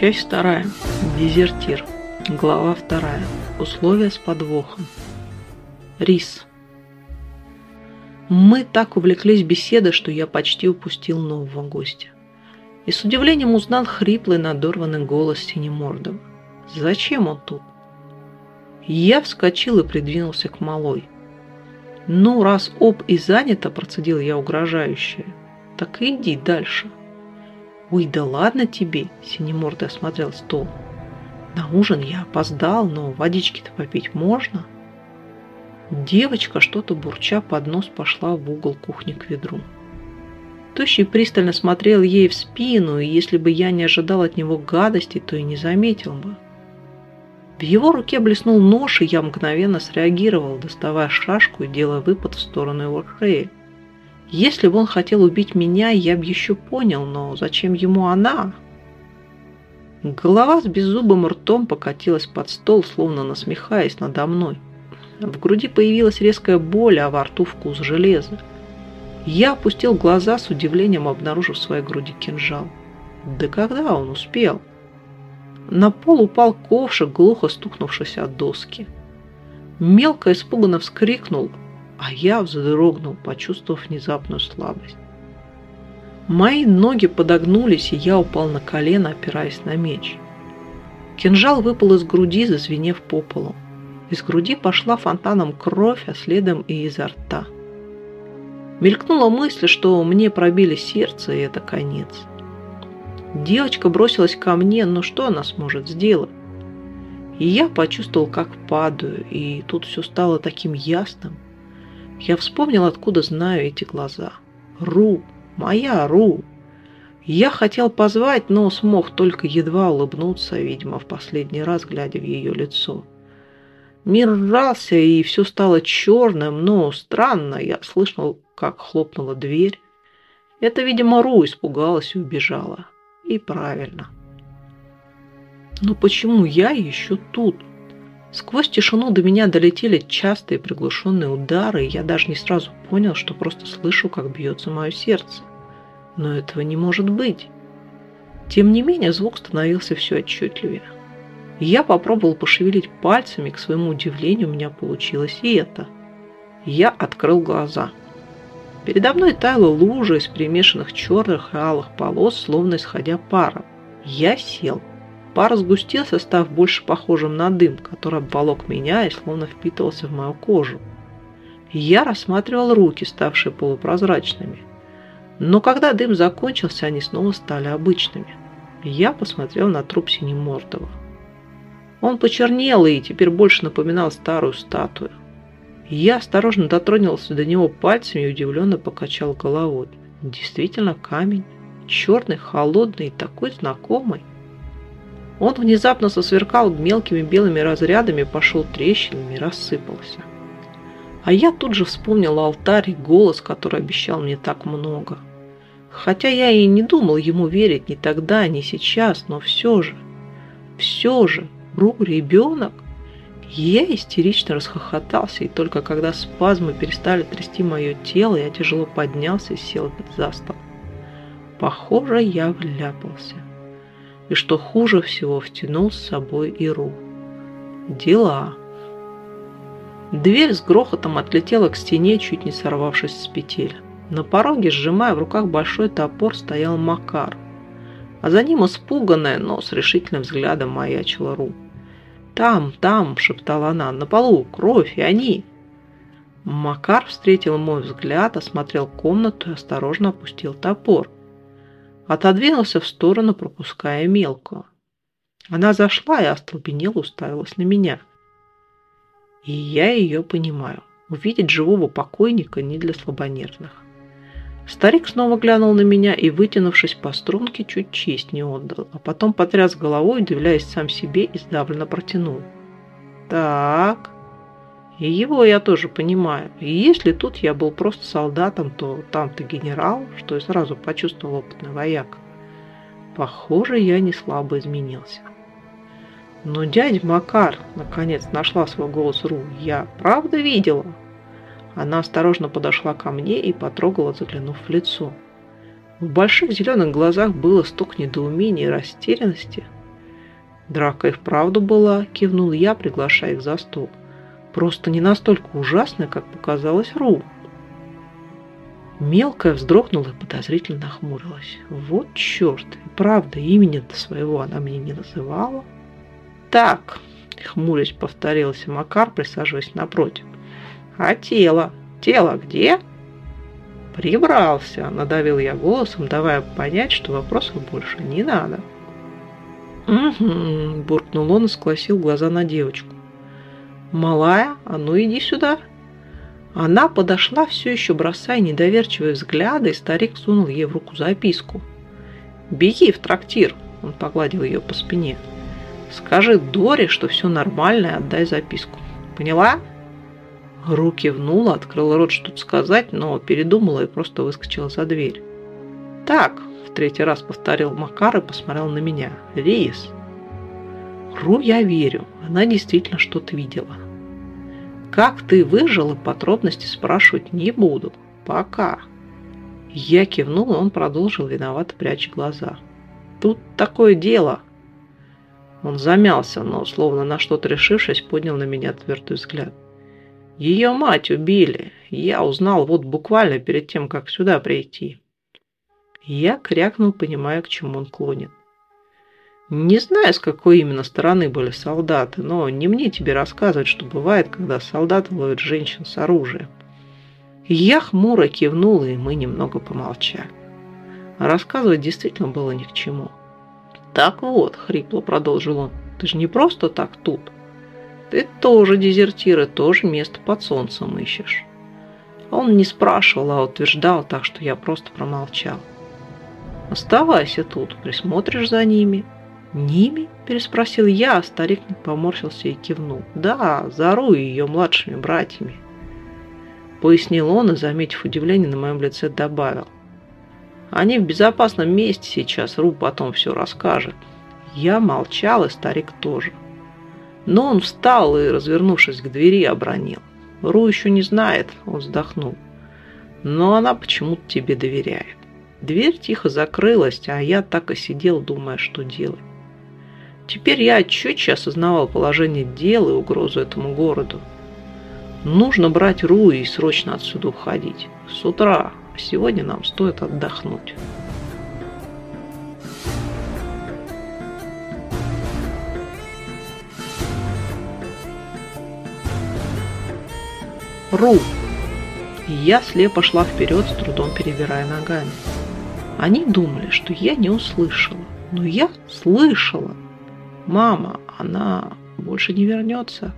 Часть вторая. Дезертир. Глава вторая. Условия с подвохом. Рис. Мы так увлеклись беседой, что я почти упустил нового гостя. И с удивлением узнал хриплый надорванный голос Синемордова. Зачем он тут? Я вскочил и придвинулся к малой. «Ну, раз об и занято», – процедил я угрожающе, – «так иди дальше». «Ой, да ладно тебе!» – Синемордый осмотрел стол. «На ужин я опоздал, но водички-то попить можно?» Девочка, что-то бурча под нос, пошла в угол кухни к ведру. Тощий пристально смотрел ей в спину, и если бы я не ожидал от него гадости, то и не заметил бы. В его руке блеснул нож, и я мгновенно среагировал, доставая шашку и делая выпад в сторону его шеи. Если бы он хотел убить меня, я бы еще понял, но зачем ему она? Голова с беззубым ртом покатилась под стол, словно насмехаясь надо мной. В груди появилась резкая боль, а во рту вкус железа. Я опустил глаза с удивлением, обнаружив в своей груди кинжал. Да когда он успел? На пол упал ковшик, глухо стукнувшись от доски. Мелко испуганно вскрикнул, а я вздрогнул, почувствовав внезапную слабость. Мои ноги подогнулись, и я упал на колено, опираясь на меч. Кинжал выпал из груди, зазвенев по полу. Из груди пошла фонтаном кровь, а следом и изо рта. Мелькнула мысль, что мне пробили сердце, и это конец. Девочка бросилась ко мне, но что она сможет сделать? И я почувствовал, как падаю, и тут все стало таким ясным. Я вспомнил, откуда знаю эти глаза. Ру, моя Ру. Я хотел позвать, но смог только едва улыбнуться, видимо, в последний раз, глядя в ее лицо. Мир сжался, и все стало черным, но странно, я слышал, как хлопнула дверь. Это, видимо, Ру испугалась и убежала. И правильно. Но почему я еще тут? Сквозь тишину до меня долетели частые приглушенные удары, и я даже не сразу понял, что просто слышу, как бьется мое сердце. Но этого не может быть. Тем не менее, звук становился все отчетливее. Я попробовал пошевелить пальцами, к своему удивлению, у меня получилось и это. Я открыл глаза. Передо мной таяла лужа из примешанных черных и алых полос, словно исходя пара. Я сел. Пар сгустился, став больше похожим на дым, который обволок меня и словно впитывался в мою кожу. Я рассматривал руки, ставшие полупрозрачными. Но когда дым закончился, они снова стали обычными. Я посмотрел на труп Синемордова. Он почернел и теперь больше напоминал старую статую. Я осторожно дотронулся до него пальцами и удивленно покачал головой. Действительно камень. Черный, холодный и такой знакомый. Он внезапно сосверкал мелкими белыми разрядами, пошел трещинами и рассыпался. А я тут же вспомнил алтарь и голос, который обещал мне так много. Хотя я и не думал ему верить ни тогда, ни сейчас, но все же, все же, Ру ребенок? Я истерично расхохотался, и только когда спазмы перестали трясти мое тело, я тяжело поднялся и сел за стол. Похоже, я вляпался и, что хуже всего, втянул с собой Иру. Дела. Дверь с грохотом отлетела к стене, чуть не сорвавшись с петель. На пороге, сжимая в руках большой топор, стоял Макар, а за ним испуганная, но с решительным взглядом маячила Ру. «Там, там!» – шептала она. «На полу! Кровь! И они!» Макар встретил мой взгляд, осмотрел комнату и осторожно опустил топор отодвинулся в сторону, пропуская мелкую. Она зашла и остолбенела уставилась на меня. И я ее понимаю. Увидеть живого покойника не для слабонервных. Старик снова глянул на меня и, вытянувшись по струнке, чуть честь не отдал, а потом потряс головой, удивляясь сам себе, и сдавленно протянул. «Так, и его я тоже понимаю. И если тут я был просто солдатом, то там-то генерал, что я сразу почувствовал опытный вояк. Похоже, я не слабо изменился. Но дядя Макар, наконец, нашла свой голос Ру. Я правда видела? Она осторожно подошла ко мне и потрогала, заглянув в лицо. В больших зеленых глазах было столько недоумения и растерянности. Драка и вправду была, кивнул я, приглашая их за стол. Просто не настолько ужасная, как показалось Ру. Мелкая вздрогнула и подозрительно нахмурилась. Вот черт, правда, имени-то своего она мне не называла. Так, хмурясь повторился Макар, присаживаясь напротив. А тело? Тело где? Прибрался, надавил я голосом, давая понять, что вопросов больше не надо. «Угу», – буркнул он и склосил глаза на девочку. «Малая, а ну иди сюда!» Она подошла, все еще бросая недоверчивые взгляды, и старик сунул ей в руку записку. «Беги в трактир!» – он погладил ее по спине. «Скажи Доре, что все нормально, и отдай записку. Поняла?» Ру кивнула, открыла рот что-то сказать, но передумала и просто выскочила за дверь. «Так», – в третий раз повторил Макар и посмотрел на меня. «Рейс». Ру я верю, она действительно что-то видела. Как ты выжил, подробности спрашивать не буду. Пока. Я кивнул, и он продолжил виновато прячь глаза. Тут такое дело. Он замялся, но, словно на что-то решившись, поднял на меня твердый взгляд. Ее мать убили. Я узнал вот буквально перед тем, как сюда прийти. Я крякнул, понимая, к чему он клонит. Не знаю, с какой именно стороны были солдаты, но не мне тебе рассказывать, что бывает, когда солдаты ловят женщин с оружием. Я хмуро кивнула, и мы немного помолчали. Рассказывать действительно было ни к чему. «Так вот», — хрипло продолжил он, — «ты же не просто так тут. Ты тоже дезертир и тоже место под солнцем ищешь». Он не спрашивал, а утверждал, так что я просто промолчал. «Оставайся тут, присмотришь за ними, «Ними?» – переспросил я, а старик поморщился и кивнул. «Да, Зару и ее младшими братьями», – пояснил он и, заметив удивление на моем лице, добавил. «Они в безопасном месте сейчас, Ру потом все расскажет». Я молчал, и старик тоже. Но он встал и, развернувшись к двери, обронил. «Ру еще не знает», – он вздохнул. «Но она почему-то тебе доверяет». Дверь тихо закрылась, а я так и сидел, думая, что делать. Теперь я четче осознавал положение дел и угрозу этому городу. Нужно брать Руи и срочно отсюда уходить. С утра. А сегодня нам стоит отдохнуть. Ру. Я слепо шла вперед, с трудом перебирая ногами. Они думали, что я не услышала, но я слышала. «Мама, она больше не вернется».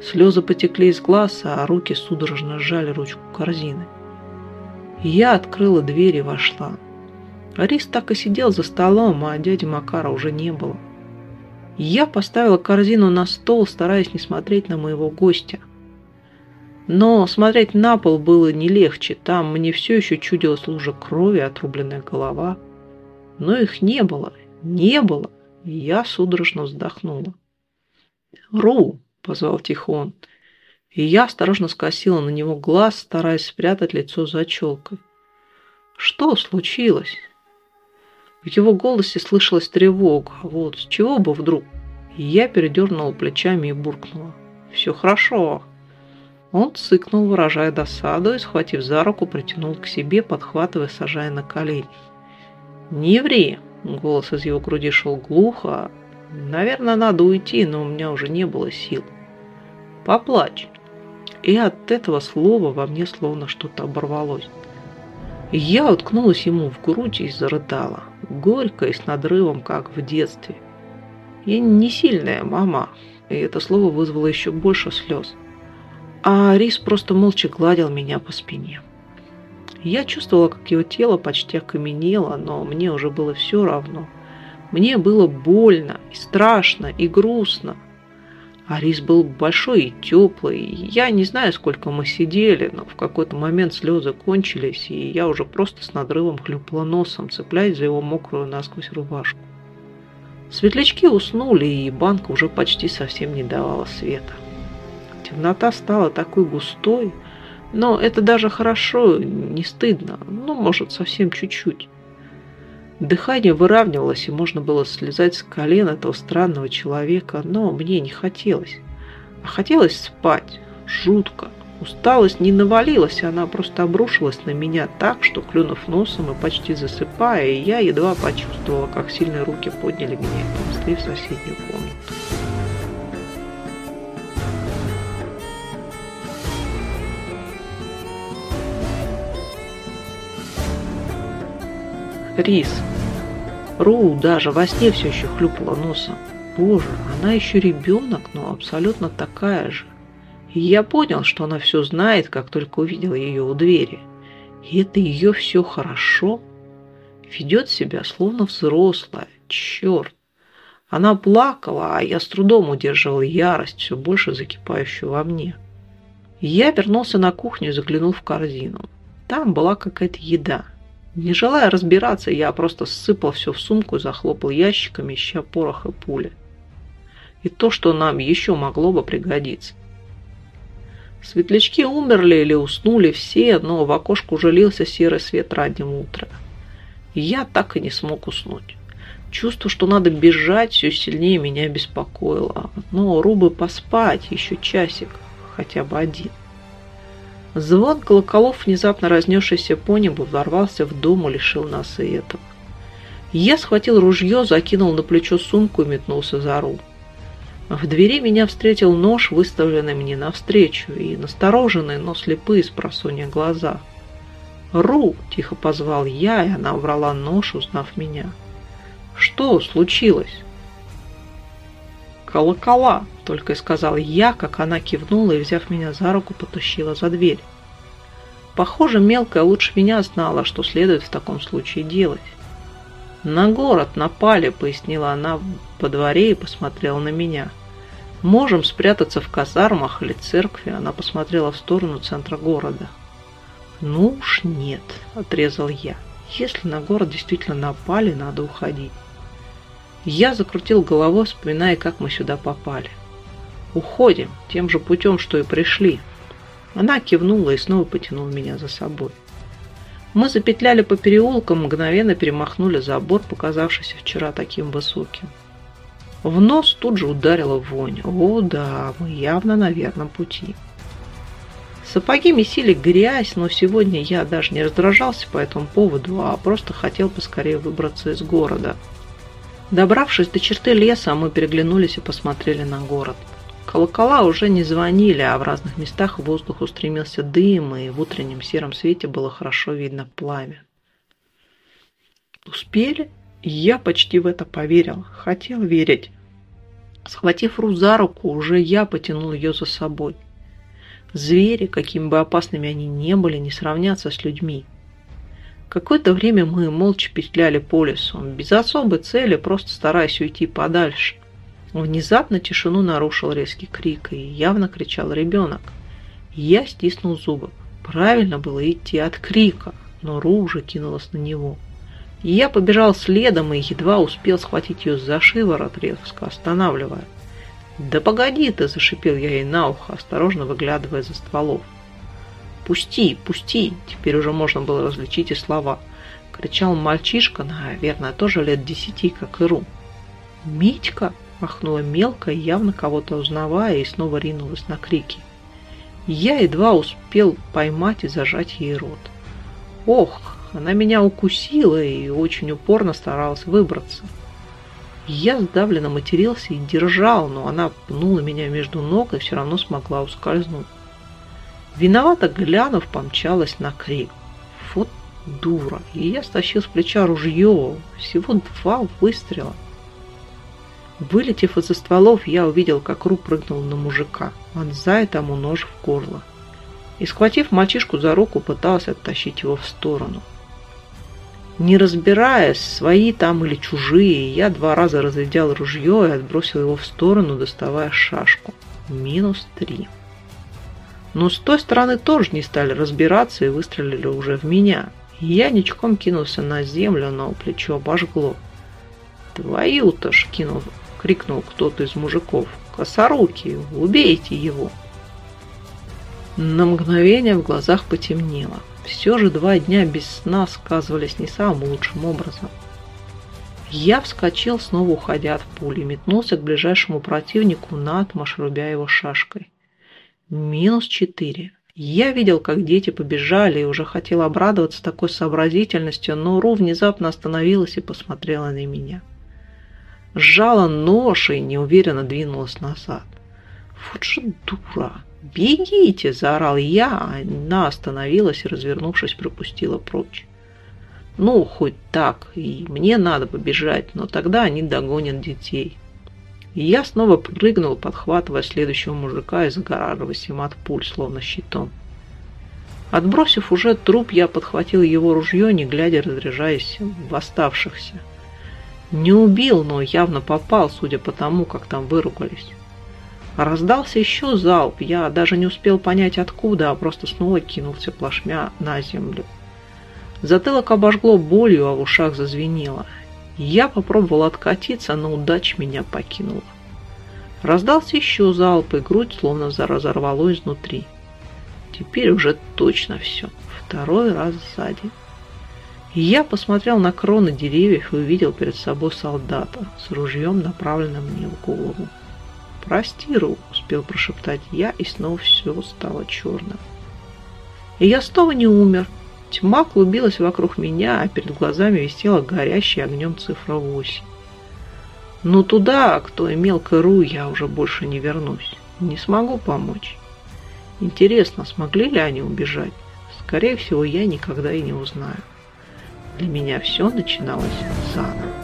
Слезы потекли из глаз, а руки судорожно сжали ручку корзины. Я открыла дверь и вошла. Арис так и сидел за столом, а дяди Макара уже не было. Я поставила корзину на стол, стараясь не смотреть на моего гостя. Но смотреть на пол было не легче. Там мне все еще чудилась лужа крови, отрубленная голова. Но их не было. Не было. Я судорожно вздохнула. «Ру!» – позвал Тихон. И я осторожно скосила на него глаз, стараясь спрятать лицо за челкой. «Что случилось?» В его голосе слышалась тревога. Вот, с чего бы вдруг? Я передернула плечами и буркнула. «Все хорошо». Он цыкнул, выражая досаду, и, схватив за руку, притянул к себе, подхватывая, сажая на колени. «Не ври!» Голос из его груди шел глухо. Наверное, надо уйти, но у меня уже не было сил. Поплачь. И от этого слова во мне словно что-то оборвалось. Я уткнулась ему в грудь и зарыдала. Горько и с надрывом, как в детстве. Я не сильная мама, и это слово вызвало еще больше слез. А Рис просто молча гладил меня по спине. Я чувствовала, как его тело почти окаменело, но мне уже было все равно. Мне было больно, и страшно, и грустно. Арис был большой и теплый. Я не знаю, сколько мы сидели, но в какой-то момент слезы кончились, и я уже просто с надрывом хлюпала носом, цепляясь за его мокрую насквозь рубашку. Светлячки уснули, и банка уже почти совсем не давала света. Темнота стала такой густой, но это даже хорошо, не стыдно. Ну, может, совсем чуть-чуть. Дыхание выравнивалось, и можно было слезать с колен этого странного человека, но мне не хотелось. А хотелось спать. Жутко. Усталость не навалилась, она просто обрушилась на меня так, что, клюнув носом и почти засыпая, я едва почувствовала, как сильные руки подняли меня и понесли в соседнюю комнату. Рис. Ру даже во сне все еще хлюпала носом. Боже, она еще ребенок, но абсолютно такая же. И я понял, что она все знает, как только увидел ее у двери. И это ее все хорошо. Ведет себя словно взрослая. Черт. Она плакала, а я с трудом удерживал ярость, все больше закипающую во мне. Я вернулся на кухню и заглянул в корзину. Там была какая-то еда. Не желая разбираться, я просто сыпал все в сумку и захлопал ящиками, ища порох и пули. И то, что нам еще могло бы пригодиться. Светлячки умерли или уснули все, но в окошко уже серый свет ранним утра. Я так и не смог уснуть. Чувство, что надо бежать, все сильнее меня беспокоило. Но рубы поспать еще часик, хотя бы один. Звон колоколов, внезапно разнесшийся по небу, ворвался в дом и лишил нас и этого. Я схватил ружье, закинул на плечо сумку и метнулся за ру. В двери меня встретил нож, выставленный мне навстречу, и настороженные, но слепые с просонья глаза. «Ру!» – тихо позвал я, и она убрала нож, узнав меня. «Что случилось?» «Колокола!» – только и сказал я, как она кивнула и, взяв меня за руку, потащила за дверь. Похоже, мелкая лучше меня знала, что следует в таком случае делать. «На город напали», — пояснила она по дворе и посмотрела на меня. «Можем спрятаться в казармах или церкви», — она посмотрела в сторону центра города. «Ну уж нет», — отрезал я. «Если на город действительно напали, надо уходить». Я закрутил головой, вспоминая, как мы сюда попали. «Уходим, тем же путем, что и пришли». Она кивнула и снова потянула меня за собой. Мы запетляли по переулкам, мгновенно перемахнули забор, показавшийся вчера таким высоким. В нос тут же ударила вонь. О да, мы явно на верном пути. Сапоги месили грязь, но сегодня я даже не раздражался по этому поводу, а просто хотел поскорее выбраться из города – Добравшись до черты леса, мы переглянулись и посмотрели на город. Колокола уже не звонили, а в разных местах в воздух устремился дым, и в утреннем сером свете было хорошо видно пламя. Успели? Я почти в это поверил. Хотел верить. Схватив Ру за руку, уже я потянул ее за собой. Звери, какими бы опасными они ни были, не сравнятся с людьми. Какое-то время мы молча петляли по лесу, без особой цели, просто стараясь уйти подальше. Внезапно тишину нарушил резкий крик, и явно кричал ребенок. Я стиснул зубы. Правильно было идти от крика, но Ру уже кинулась на него. Я побежал следом и едва успел схватить ее за шиворот, резко останавливая. «Да погоди ты!» – зашипел я ей на ухо, осторожно выглядывая за стволов. «Пусти, пусти!» Теперь уже можно было различить и слова. Кричал мальчишка, наверное, тоже лет десяти, как и Ру. «Митька!» – махнула мелко, явно кого-то узнавая, и снова ринулась на крики. Я едва успел поймать и зажать ей рот. Ох, она меня укусила и очень упорно старалась выбраться. Я сдавленно матерился и держал, но она пнула меня между ног и все равно смогла ускользнуть. Виновато глянув, помчалась на крик. Вот дура. И я стащил с плеча ружье. Всего два выстрела. Вылетев из-за стволов, я увидел, как Ру прыгнул на мужика, вонзая тому нож в горло. И, схватив мальчишку за руку, пытался оттащить его в сторону. Не разбираясь, свои там или чужие, я два раза разрядил ружье и отбросил его в сторону, доставая шашку. Минус три. Но с той стороны тоже не стали разбираться и выстрелили уже в меня. Я ничком кинулся на землю, но плечо обожгло. «Твою-то ж!» кинул, крикнул кто-то из мужиков. «Косоруки, убейте его!» На мгновение в глазах потемнело. Все же два дня без сна сказывались не самым лучшим образом. Я вскочил, снова уходя от пули, метнулся к ближайшему противнику, наотмашь рубя его шашкой. Минус четыре. Я видел, как дети побежали и уже хотел обрадоваться такой сообразительностью, но Ру внезапно остановилась и посмотрела на меня. Сжала нож и неуверенно двинулась назад. Вот же дура! «Бегите!» – заорал я, а она остановилась и, развернувшись, пропустила прочь. Ну, хоть так, и мне надо побежать, но тогда они догонят детей. И я снова прыгнул, подхватывая следующего мужика и загораживаясь им от пуль, словно щитом. Отбросив уже труп, я подхватил его ружье, не глядя, разряжаясь в оставшихся. Не убил, но явно попал, судя по тому, как там выругались. Раздался еще залп, я даже не успел понять откуда, а просто снова кинулся плашмя на землю. Затылок обожгло болью, а в ушах зазвенело. Я попробовал откатиться, но удача меня покинула. Раздался еще залп, и грудь словно разорвало изнутри. Теперь уже точно все. Второй раз сзади. я посмотрел на кроны деревьев и увидел перед собой солдата с ружьем, направленным мне в голову. «Прости, Ру», — успел прошептать я, и снова все стало черным. И я снова не умер. Тьма клубилась вокруг меня, а перед глазами висела горящая огнем цифра 8. Но туда, к той мелкой Ру, я уже больше не вернусь. Не смогу помочь. Интересно, смогли ли они убежать? Скорее всего, я никогда и не узнаю. Для меня все начиналось заново.